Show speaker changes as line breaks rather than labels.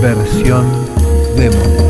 versión demo.